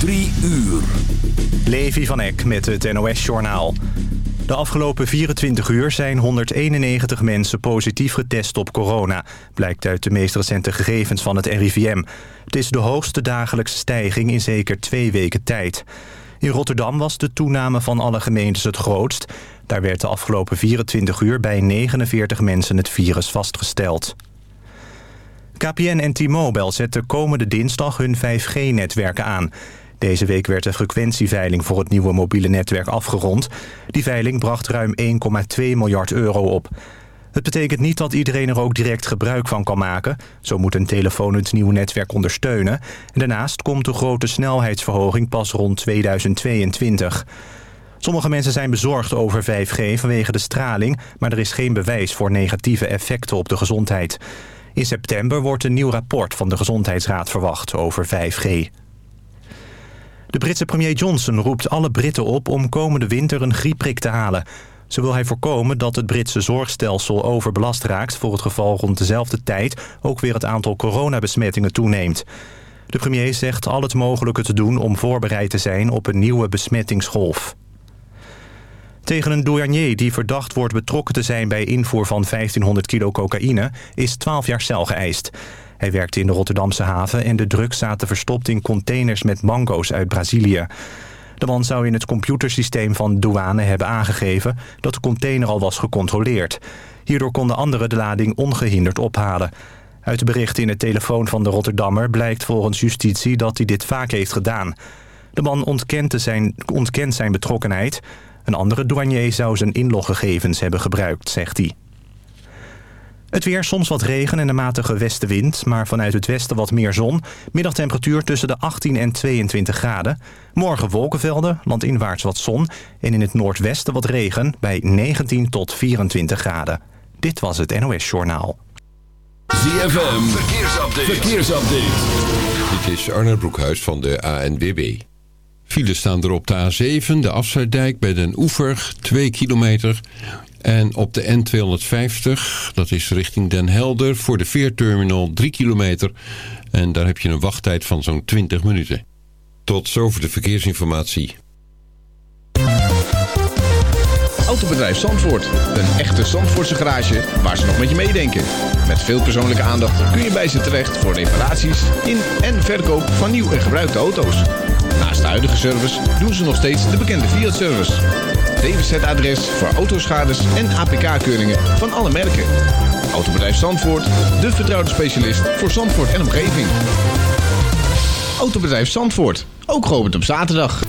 Drie uur. Levi van Eck met het NOS-journaal. De afgelopen 24 uur zijn 191 mensen positief getest op corona... blijkt uit de meest recente gegevens van het RIVM. Het is de hoogste dagelijkse stijging in zeker twee weken tijd. In Rotterdam was de toename van alle gemeentes het grootst. Daar werd de afgelopen 24 uur bij 49 mensen het virus vastgesteld. KPN en T-Mobile zetten komende dinsdag hun 5G-netwerken aan. Deze week werd de frequentieveiling voor het nieuwe mobiele netwerk afgerond. Die veiling bracht ruim 1,2 miljard euro op. Het betekent niet dat iedereen er ook direct gebruik van kan maken. Zo moet een telefoon het nieuwe netwerk ondersteunen. En daarnaast komt de grote snelheidsverhoging pas rond 2022. Sommige mensen zijn bezorgd over 5G vanwege de straling... maar er is geen bewijs voor negatieve effecten op de gezondheid. In september wordt een nieuw rapport van de Gezondheidsraad verwacht over 5G. De Britse premier Johnson roept alle Britten op om komende winter een griepprik te halen. Zo wil hij voorkomen dat het Britse zorgstelsel overbelast raakt... voor het geval rond dezelfde tijd ook weer het aantal coronabesmettingen toeneemt. De premier zegt al het mogelijke te doen om voorbereid te zijn op een nieuwe besmettingsgolf. Tegen een douanier die verdacht wordt betrokken te zijn bij invoer van 1500 kilo cocaïne... is 12 jaar cel geëist. Hij werkte in de Rotterdamse haven en de drugs zaten verstopt in containers met mango's uit Brazilië. De man zou in het computersysteem van douane hebben aangegeven dat de container al was gecontroleerd. Hierdoor konden anderen de lading ongehinderd ophalen. Uit de berichten in het telefoon van de Rotterdammer blijkt volgens justitie dat hij dit vaak heeft gedaan. De man ontkent zijn, ontkent zijn betrokkenheid. Een andere douanier zou zijn inloggegevens hebben gebruikt, zegt hij. Het weer, soms wat regen en een matige westenwind, maar vanuit het westen wat meer zon. Middagtemperatuur tussen de 18 en 22 graden. Morgen wolkenvelden, landinwaarts wat zon en in het noordwesten wat regen bij 19 tot 24 graden. Dit was het NOS Journaal. ZFM, verkeersupdate. verkeersupdate. Dit is Arne Broekhuis van de ANWB. Files staan er op de A7, de afsluitdijk bij Den Oever, 2 kilometer. En op de N250, dat is richting Den Helder, voor de veerterminal 3 kilometer. En daar heb je een wachttijd van zo'n 20 minuten. Tot zover de verkeersinformatie. Autobedrijf Zandvoort. Een echte Zandvoortse garage waar ze nog met je meedenken. Met veel persoonlijke aandacht kun je bij ze terecht voor reparaties in en verkoop van nieuw en gebruikte auto's. Naast de huidige service doen ze nog steeds de bekende Fiat-service. DWZ-adres voor autoschades en APK-keuringen van alle merken. Autobedrijf Zandvoort, de vertrouwde specialist voor Zandvoort en omgeving. Autobedrijf Zandvoort, ook geopend op zaterdag.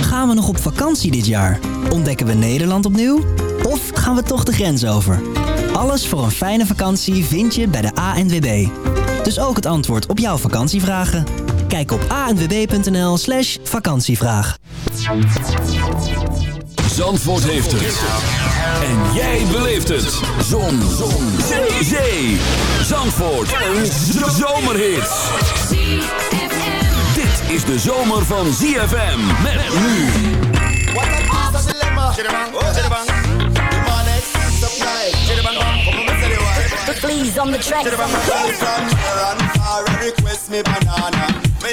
Gaan we nog op vakantie dit jaar? Ontdekken we Nederland opnieuw? Of gaan we toch de grens over? Alles voor een fijne vakantie vind je bij de ANWB. Dus ook het antwoord op jouw vakantievragen. Kijk op anwb.nl slash vakantievraag. Zandvoort heeft het. En jij beleeft het. Zon. Zon. Zee. Zee. Zandvoort. Een zomerhit. Dit is de zomer van ZFM. Met nu. Please on the track.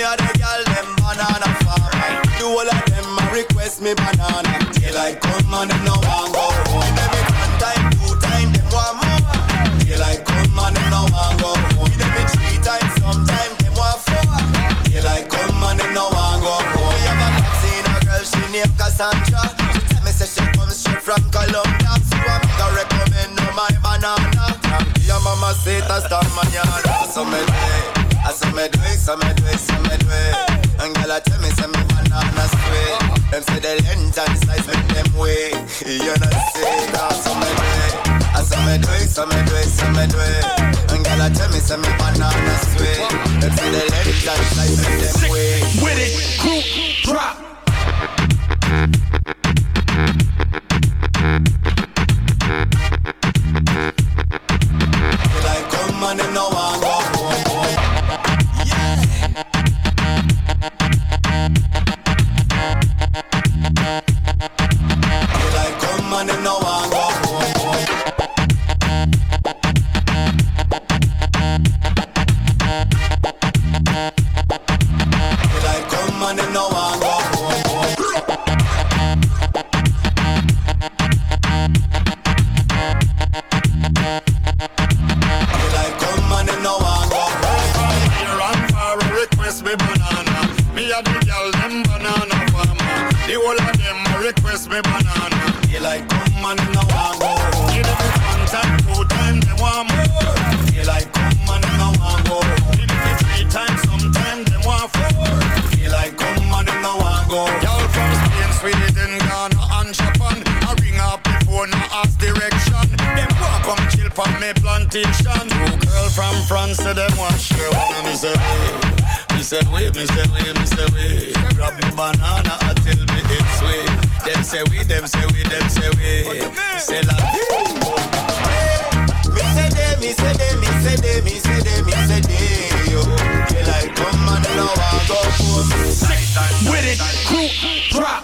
A the girl them banana farm. Do all of them request me banana. Daylight come and them no want go home. Every one time, two time, them want more. Daylight come and them no want go home. Every three times, sometime them want four. Daylight come and them no want go home. Me have a seen a girl she named Cassandra. She tell me say she comes straight from Colombia. So I make her recommend her my banana. Your mama say that's the mañana. So me do so me do it, so me do it, so me do it. And girl I tell me say me banana sweet. Them say the length and size make them way. You know say that so me do it, I so me do it, so me do it, so me do it. And girl I tell me say me banana sweet. Them say the length and size make them way. With it, crew, drop. Direction. Them want come chill from me plantation. Two girl from France, say them want share one. And me say, wait, me say, wait, me say, wait, me say, wait. Grab me banana tell me it's sweet. Them say we, them say we, them say we. Say la Me say they, me say they, me say they, me say they, me say they. Yo, they like come and know I go home. With it, crew, drop.